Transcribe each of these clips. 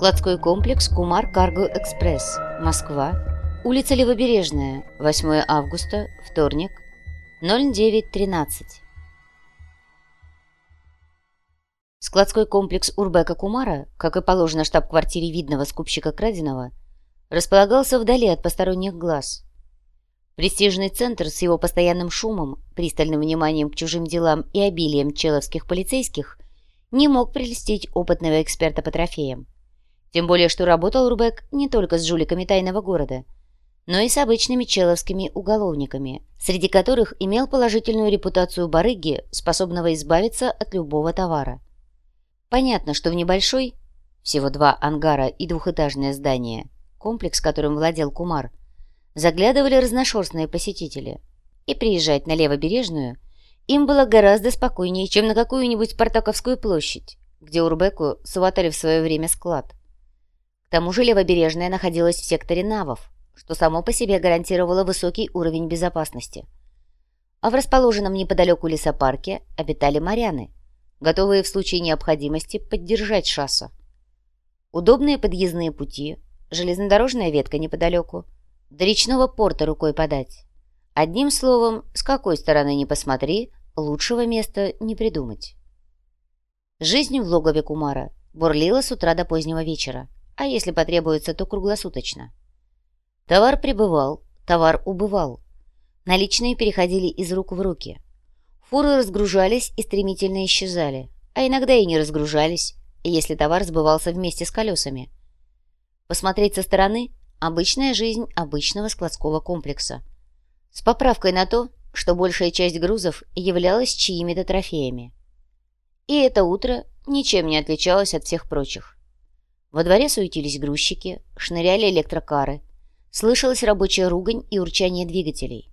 Складской комплекс «Кумар Карго Экспресс», Москва, улица Левобережная, 8 августа, вторник, 09.13. Складской комплекс Урбека Кумара, как и положено штаб-квартире видного скупщика краденого, располагался вдали от посторонних глаз. Престижный центр с его постоянным шумом, пристальным вниманием к чужим делам и обилием человских полицейских не мог прельстить опытного эксперта по трофеям. Тем более, что работал Рубек не только с жуликами тайного города, но и с обычными человскими уголовниками, среди которых имел положительную репутацию барыги, способного избавиться от любого товара. Понятно, что в небольшой, всего два ангара и двухэтажное здание, комплекс, которым владел Кумар, заглядывали разношерстные посетители, и приезжать на Левобережную им было гораздо спокойнее, чем на какую-нибудь Спартаковскую площадь, где Урбеку сватали в свое время склад. К тому же Левобережная находилась в секторе Навов, что само по себе гарантировало высокий уровень безопасности. А в расположенном неподалеку лесопарке обитали моряны, готовые в случае необходимости поддержать шасса. Удобные подъездные пути, железнодорожная ветка неподалеку, до речного порта рукой подать. Одним словом, с какой стороны ни посмотри, лучшего места не придумать. Жизнь в логове Кумара бурлила с утра до позднего вечера а если потребуется, то круглосуточно. Товар прибывал, товар убывал. Наличные переходили из рук в руки. Фуры разгружались и стремительно исчезали, а иногда и не разгружались, если товар сбывался вместе с колесами. Посмотреть со стороны – обычная жизнь обычного складского комплекса. С поправкой на то, что большая часть грузов являлась чьими-то трофеями. И это утро ничем не отличалось от всех прочих. Во дворе суетились грузчики, шныряли электрокары. Слышалась рабочая ругань и урчание двигателей.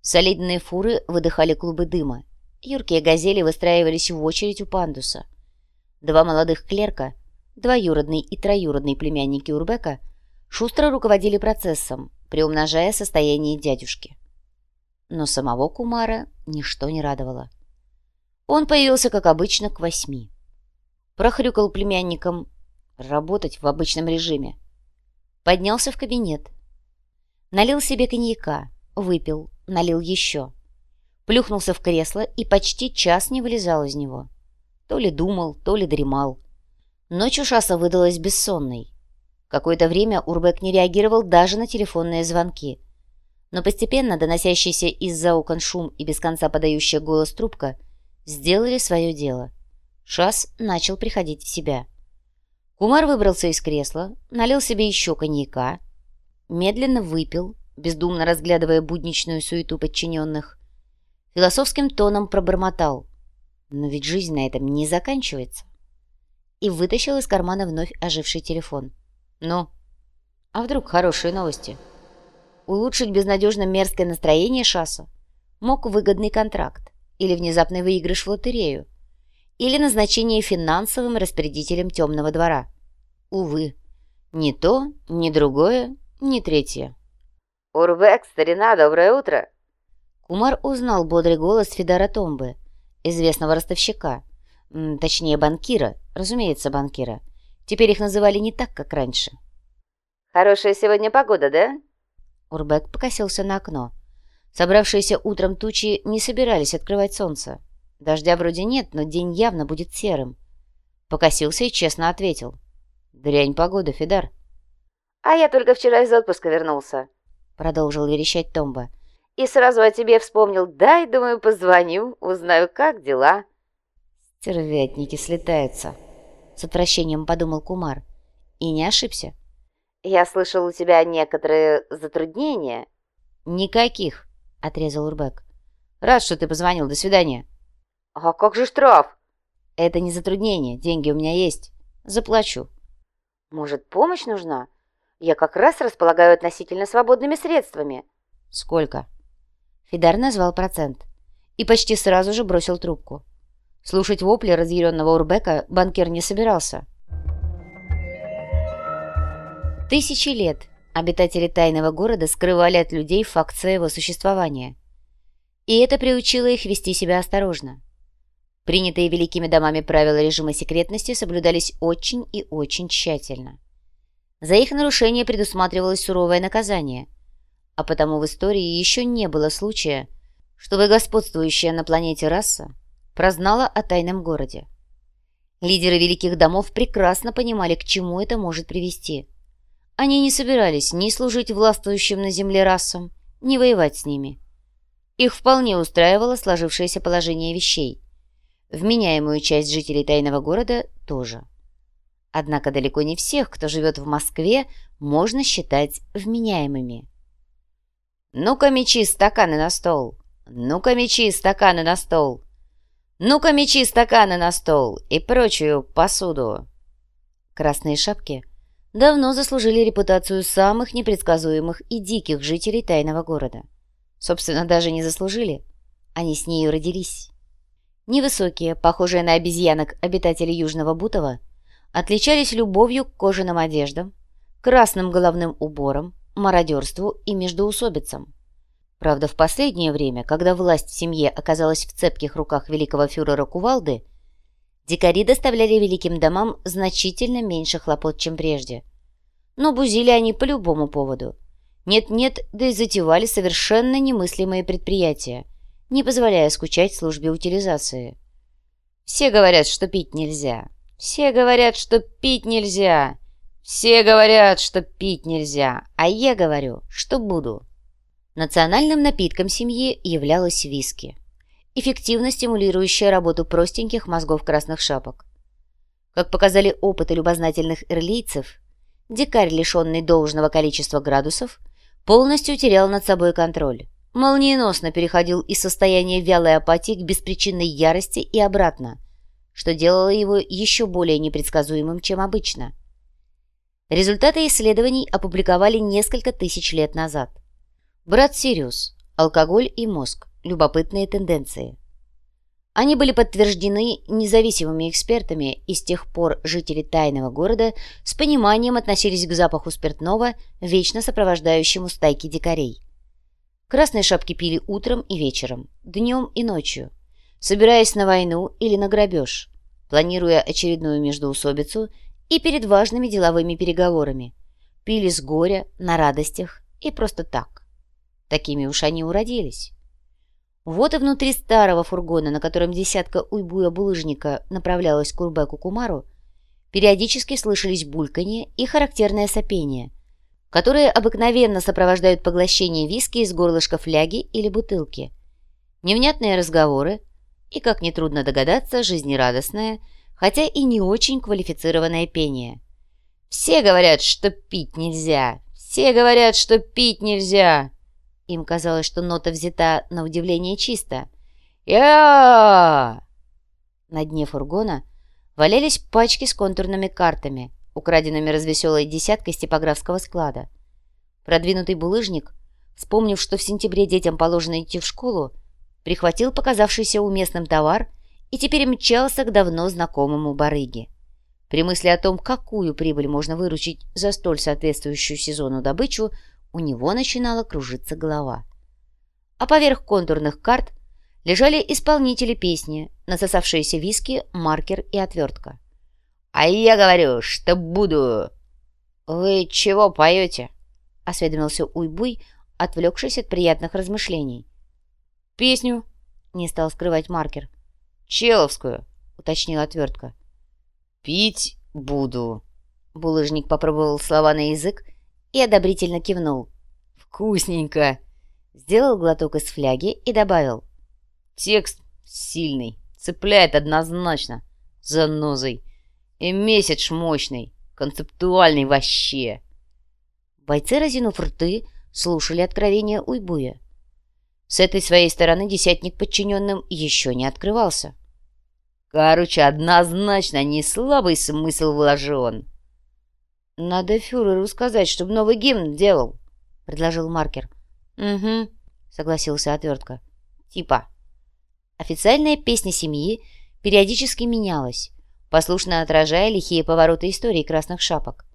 Солидные фуры выдыхали клубы дыма. Юркие газели выстраивались в очередь у пандуса. Два молодых клерка, двоюродный и троюродный племянники Урбека, шустро руководили процессом, приумножая состояние дядюшки. Но самого Кумара ничто не радовало. Он появился, как обычно, к восьми. Прохрюкал племянником работать в обычном режиме. Поднялся в кабинет. Налил себе коньяка, выпил, налил еще. Плюхнулся в кресло и почти час не вылезал из него. То ли думал, то ли дремал. Ночь у Шаса выдалась бессонной. Какое-то время Урбек не реагировал даже на телефонные звонки. Но постепенно доносящийся из-за окон шум и без конца подающая голос трубка сделали свое дело. Шас начал приходить в себя. Кумар выбрался из кресла, налил себе еще коньяка, медленно выпил, бездумно разглядывая будничную суету подчиненных. Философским тоном пробормотал. Но ведь жизнь на этом не заканчивается. И вытащил из кармана вновь оживший телефон. Ну, а вдруг хорошие новости? Улучшить безнадежно мерзкое настроение Шаса мог выгодный контракт или внезапный выигрыш в лотерею, или назначение финансовым распорядителем темного двора. Увы, ни то, ни другое, ни третье. «Урбек, старина, доброе утро!» Кумар узнал бодрый голос Федора Томбы, известного ростовщика, точнее банкира, разумеется, банкира. Теперь их называли не так, как раньше. «Хорошая сегодня погода, да?» Урбек покосился на окно. Собравшиеся утром тучи не собирались открывать солнце. Дождя вроде нет, но день явно будет серым. Покосился и честно ответил. «Дрянь погода, Фидар». «А я только вчера из отпуска вернулся», — продолжил верещать Томба. «И сразу о тебе вспомнил. Дай, думаю, позвоню, узнаю, как дела». «Стервятники слетаются», — с отвращением подумал Кумар. И не ошибся. «Я слышал, у тебя некоторые затруднения». «Никаких», — отрезал Урбек. «Рад, что ты позвонил. До свидания». «А как же штраф?» «Это не затруднение. Деньги у меня есть. Заплачу». «Может, помощь нужна? Я как раз располагаю относительно свободными средствами». «Сколько?» Фидар назвал процент и почти сразу же бросил трубку. Слушать вопли разъяренного Урбека банкир не собирался. Тысячи лет обитатели тайного города скрывали от людей факт своего существования. И это приучило их вести себя осторожно. Принятые великими домами правила режима секретности соблюдались очень и очень тщательно. За их нарушение предусматривалось суровое наказание, а потому в истории еще не было случая, чтобы господствующая на планете раса прознала о тайном городе. Лидеры великих домов прекрасно понимали, к чему это может привести. Они не собирались ни служить властвующим на земле расам, ни воевать с ними. Их вполне устраивало сложившееся положение вещей. Вменяемую часть жителей тайного города тоже. Однако далеко не всех, кто живет в Москве, можно считать вменяемыми. «Ну-ка, мечи, стаканы на стол! Ну-ка, мечи, стаканы на стол! Ну-ка, мечи, стаканы на стол и прочую посуду!» Красные шапки давно заслужили репутацию самых непредсказуемых и диких жителей тайного города. Собственно, даже не заслужили. Они с нею родились. Невысокие, похожие на обезьянок обитатели Южного Бутова, отличались любовью к кожаным одеждам, красным головным уборам, мародерству и междоусобицам. Правда, в последнее время, когда власть в семье оказалась в цепких руках великого фюрера Кувалды, дикари доставляли великим домам значительно меньше хлопот, чем прежде. Но бузили они по любому поводу. Нет-нет, да и затевали совершенно немыслимые предприятия – не позволяя скучать службе утилизации. «Все говорят, что пить нельзя. Все говорят, что пить нельзя. Все говорят, что пить нельзя. А я говорю, что буду». Национальным напитком семьи являлось виски, эффективно стимулирующая работу простеньких мозгов красных шапок. Как показали опыты любознательных эрлийцев, дикарь, лишенный должного количества градусов, полностью терял над собой контроль молниеносно переходил из состояния вялой апатии к беспричинной ярости и обратно, что делало его еще более непредсказуемым, чем обычно. Результаты исследований опубликовали несколько тысяч лет назад. Брат Сириус, алкоголь и мозг, любопытные тенденции. Они были подтверждены независимыми экспертами, и с тех пор жители тайного города с пониманием относились к запаху спиртного, вечно сопровождающему стайки дикарей. Красные шапки пили утром и вечером, днем и ночью, собираясь на войну или на грабеж, планируя очередную междоусобицу и перед важными деловыми переговорами. Пили с горя, на радостях и просто так. Такими уж они уродились. Вот и внутри старого фургона, на котором десятка уйбуя булыжника направлялась к Урбеку Кумару, периодически слышались бульканье и характерное сопение – которые обыкновенно сопровождают поглощение виски из горлышка фляги или бутылки. Невнятные разговоры и, как нетрудно догадаться, жизнерадостное, хотя и не очень квалифицированное пение. «Все говорят, что пить нельзя! Все говорят, что пить нельзя!» Им казалось, что нота взята на удивление чисто. я На дне фургона валялись пачки с контурными картами – украденными развеселой десяткой с типографского склада. Продвинутый булыжник, вспомнив, что в сентябре детям положено идти в школу, прихватил показавшийся уместным товар и теперь мчался к давно знакомому барыге. При мысли о том, какую прибыль можно выручить за столь соответствующую сезону добычу, у него начинала кружиться голова. А поверх контурных карт лежали исполнители песни, насосавшиеся виски, маркер и отвертка. «А я говорю, что буду...» «Вы чего поете?» — осведомился Уйбуй, отвлекшись от приятных размышлений. «Песню», — не стал скрывать маркер. «Человскую», — уточнила отвертка. «Пить буду». Булыжник попробовал слова на язык и одобрительно кивнул. «Вкусненько!» Сделал глоток из фляги и добавил. «Текст сильный, цепляет однозначно, занозой. И месяц мощный, концептуальный вообще. Бойцы, разинув рты, слушали откровения Уйбуя. С этой своей стороны десятник подчиненным еще не открывался. Короче, однозначно не слабый смысл вложен. «Надо фюреру сказать, чтобы новый гимн делал», — предложил маркер. «Угу», — согласился отвертка. «Типа». Официальная песня семьи периодически менялась, послушно отражая лихие повороты истории красных шапок.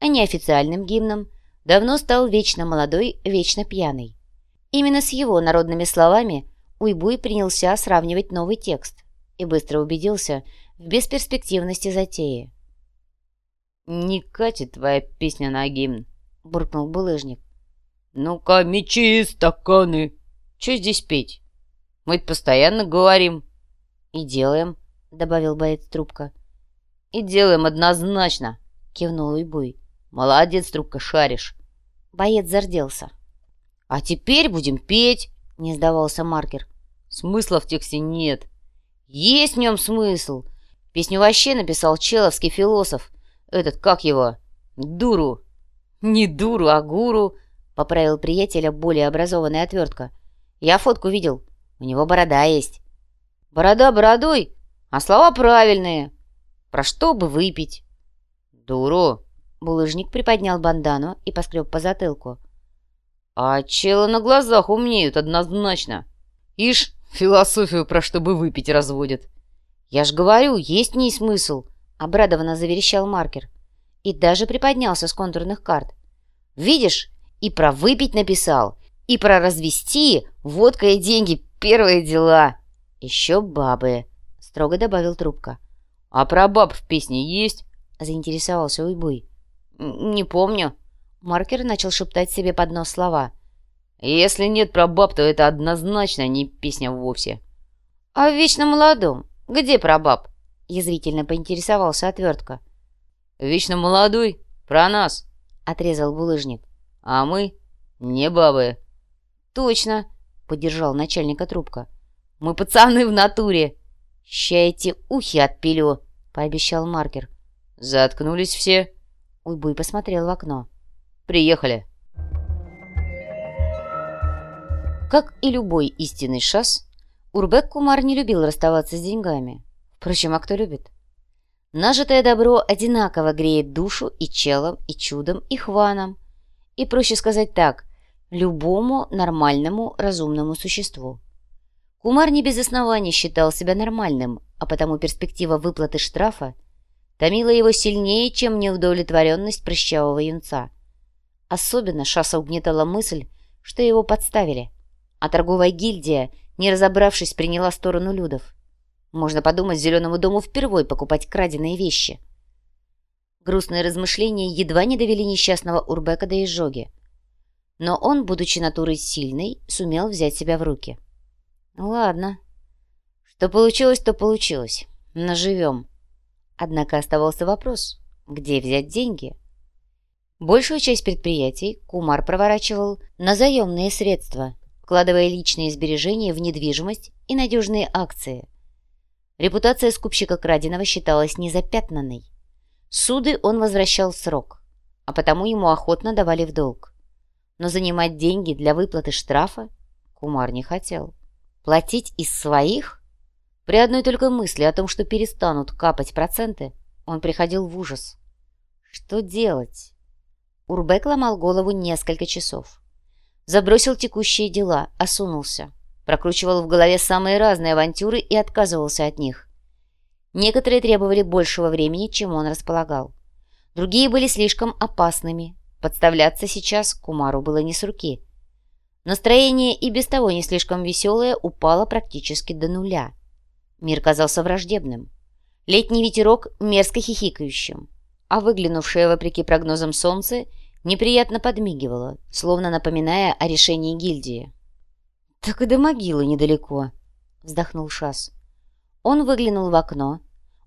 А неофициальным гимном давно стал вечно молодой, вечно пьяный. Именно с его народными словами Уйбуй принялся сравнивать новый текст и быстро убедился в бесперспективности затеи. «Не катит твоя песня на гимн», — буркнул булыжник. «Ну-ка, мечи и стаканы! Че здесь петь? Мы постоянно говорим». «И делаем», — добавил боец трубка. «И делаем однозначно», — кивнул Уйбуй. «Молодец, трубка, шаришь». Боец зарделся. «А теперь будем петь», — не сдавался маркер. «Смысла в тексте нет». «Есть в нем смысл. Песню вообще написал человский философ. Этот, как его? Дуру. Не дуру, а гуру, поправил приятеля более образованная отвертка. Я фотку видел. У него борода есть. Борода бородой, а слова правильные. Про что бы выпить? Дуру. Булыжник приподнял бандану и поскреб по затылку. А челы на глазах умнеют однозначно. Ишь, философию про что бы выпить разводят. Я ж говорю, есть в ней смысл. Обрадованно заверещал маркер. И даже приподнялся с контурных карт. «Видишь, и про выпить написал, и про развести, водка и деньги — первые дела. Еще бабы», — строго добавил трубка. «А про баб в песне есть?» — заинтересовался Уйбуй. «Не помню». Маркер начал шептать себе под нос слова. «Если нет про баб, то это однозначно не песня вовсе». «А в вечно молодом? Где про баб?» Язвительно поинтересовался отвертка. «Вечно молодой, про нас!» — отрезал булыжник. «А мы не бабы». «Точно!» — поддержал начальника трубка. «Мы пацаны в натуре!» «Ща эти ухи отпилю!» — пообещал маркер. «Заткнулись все!» Уйбуй посмотрел в окно. «Приехали!» Как и любой истинный шас, Урбек Кумар не любил расставаться с деньгами. Впрочем, а кто любит? Нажитое добро одинаково греет душу и челом, и чудом, и хваном. И проще сказать так, любому нормальному разумному существу. Кумар не без оснований считал себя нормальным, а потому перспектива выплаты штрафа томила его сильнее, чем неудовлетворенность прыщавого юнца. Особенно Шаса угнетала мысль, что его подставили, а торговая гильдия, не разобравшись, приняла сторону людов. Можно подумать, Зеленому дому впервые покупать краденые вещи. Грустные размышления едва не довели несчастного Урбека до изжоги. Но он, будучи натурой сильной, сумел взять себя в руки. Ладно. Что получилось, то получилось. Наживем. Однако оставался вопрос, где взять деньги? Большую часть предприятий Кумар проворачивал на заемные средства, вкладывая личные сбережения в недвижимость и надежные акции. Репутация скупщика краденого считалась незапятнанной. Суды он возвращал срок, а потому ему охотно давали в долг. Но занимать деньги для выплаты штрафа Кумар не хотел. Платить из своих? При одной только мысли о том, что перестанут капать проценты, он приходил в ужас. Что делать? Урбек ломал голову несколько часов. Забросил текущие дела, осунулся прокручивал в голове самые разные авантюры и отказывался от них. Некоторые требовали большего времени, чем он располагал. Другие были слишком опасными. Подставляться сейчас Кумару было не с руки. Настроение и без того не слишком веселое упало практически до нуля. Мир казался враждебным. Летний ветерок мерзко хихикающим, а выглянувшее, вопреки прогнозам солнце, неприятно подмигивало, словно напоминая о решении гильдии. «Так и до могилы недалеко», — вздохнул Шас. Он выглянул в окно,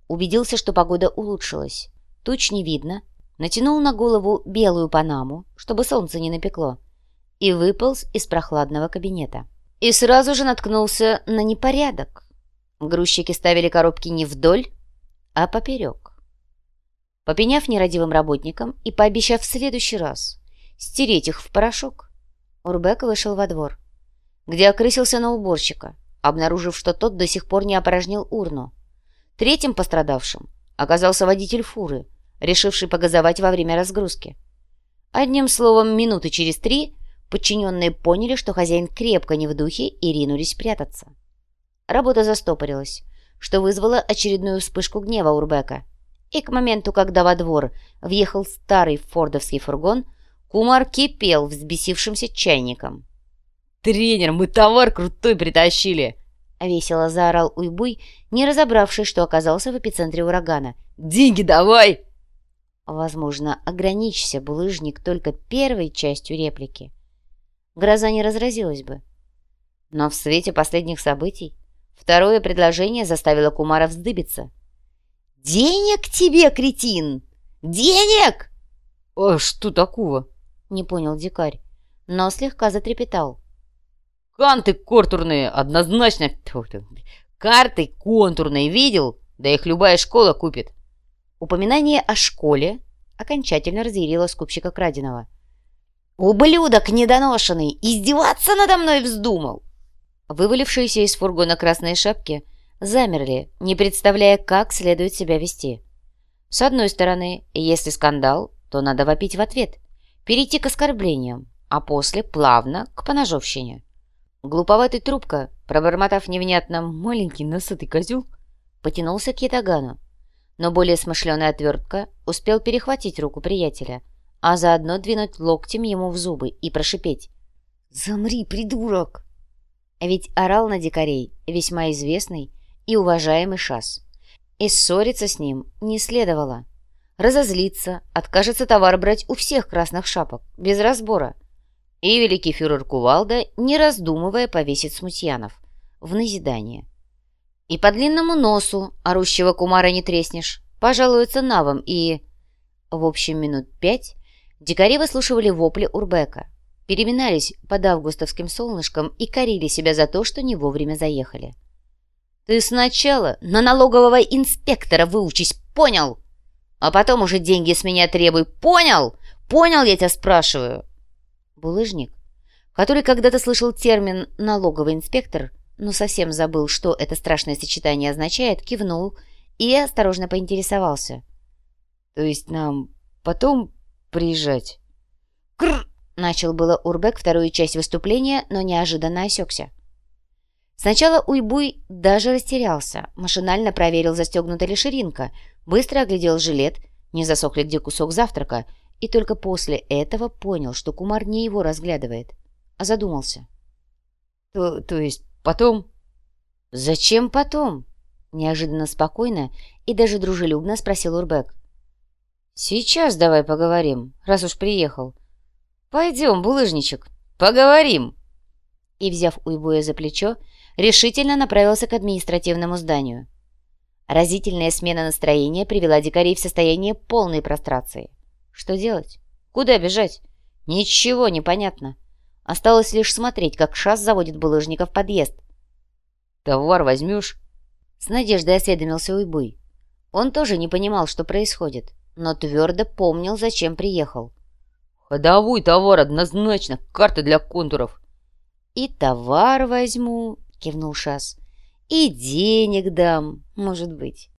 убедился, что погода улучшилась. Туч не видно, натянул на голову белую панаму, чтобы солнце не напекло, и выполз из прохладного кабинета. И сразу же наткнулся на непорядок. Грузчики ставили коробки не вдоль, а поперек. Попеняв нерадивым работникам и пообещав в следующий раз стереть их в порошок, Урбек вышел во двор где окрысился на уборщика, обнаружив, что тот до сих пор не опорожнил урну. Третьим пострадавшим оказался водитель фуры, решивший погазовать во время разгрузки. Одним словом, минуты через три подчиненные поняли, что хозяин крепко не в духе и ринулись прятаться. Работа застопорилась, что вызвало очередную вспышку гнева Урбека. И к моменту, когда во двор въехал старый фордовский фургон, Кумар кипел взбесившимся чайником. «Тренер, мы товар крутой притащили!» — весело заорал Уйбуй, не разобравшись, что оказался в эпицентре урагана. «Деньги давай!» Возможно, ограничься булыжник только первой частью реплики. Гроза не разразилась бы. Но в свете последних событий второе предложение заставило Кумара вздыбиться. «Денег тебе, кретин! Денег!» «А что такого?» — не понял дикарь, но слегка затрепетал. Канты контурные, однозначно. Карты контурные видел? Да их любая школа купит. Упоминание о школе окончательно разъярило скупщика краденого. «Ублюдок недоношенный! Издеваться надо мной вздумал!» Вывалившиеся из фургона красные шапки замерли, не представляя, как следует себя вести. С одной стороны, если скандал, то надо вопить в ответ, перейти к оскорблениям, а после плавно к поножовщине. Глуповатый трубка, пробормотав невнятно «маленький носатый козел», потянулся к Ятагану. Но более смышленая отвертка успел перехватить руку приятеля, а заодно двинуть локтем ему в зубы и прошипеть «Замри, придурок!» Ведь орал на дикарей весьма известный и уважаемый шас. И ссориться с ним не следовало. Разозлиться, откажется товар брать у всех красных шапок, без разбора – и великий фюрер Кувалда, не раздумывая, повесит смутьянов в назидание. И по длинному носу орущего кумара не треснешь, пожалуются навам и... В общем, минут пять дикари выслушивали вопли Урбека, переминались под августовским солнышком и корили себя за то, что не вовремя заехали. «Ты сначала на налогового инспектора выучись, понял? А потом уже деньги с меня требуй, понял? Понял, я тебя спрашиваю?» Булыжник, который когда-то слышал термин «налоговый инспектор», но совсем забыл, что это страшное сочетание означает, кивнул и осторожно поинтересовался. «То есть нам потом приезжать?» «Кр!» — начал было Урбек вторую часть выступления, но неожиданно осекся. Сначала Уйбуй даже растерялся, машинально проверил, застегнута ли ширинка, быстро оглядел жилет, не засох ли где кусок завтрака — и только после этого понял, что Кумар не его разглядывает, а задумался. «То, то есть потом?» «Зачем потом?» Неожиданно спокойно и даже дружелюбно спросил Урбек. «Сейчас давай поговорим, раз уж приехал. Пойдем, булыжничек, поговорим!» И, взяв Уйбуя за плечо, решительно направился к административному зданию. Разительная смена настроения привела дикарей в состояние полной прострации. Что делать? Куда бежать? Ничего не понятно. Осталось лишь смотреть, как Шас заводит булыжника в подъезд. «Товар возьмешь?» С надеждой осведомился Уйбуй. Он тоже не понимал, что происходит, но твердо помнил, зачем приехал. «Ходовой товар однозначно, карты для контуров». «И товар возьму», — кивнул Шас. «И денег дам, может быть».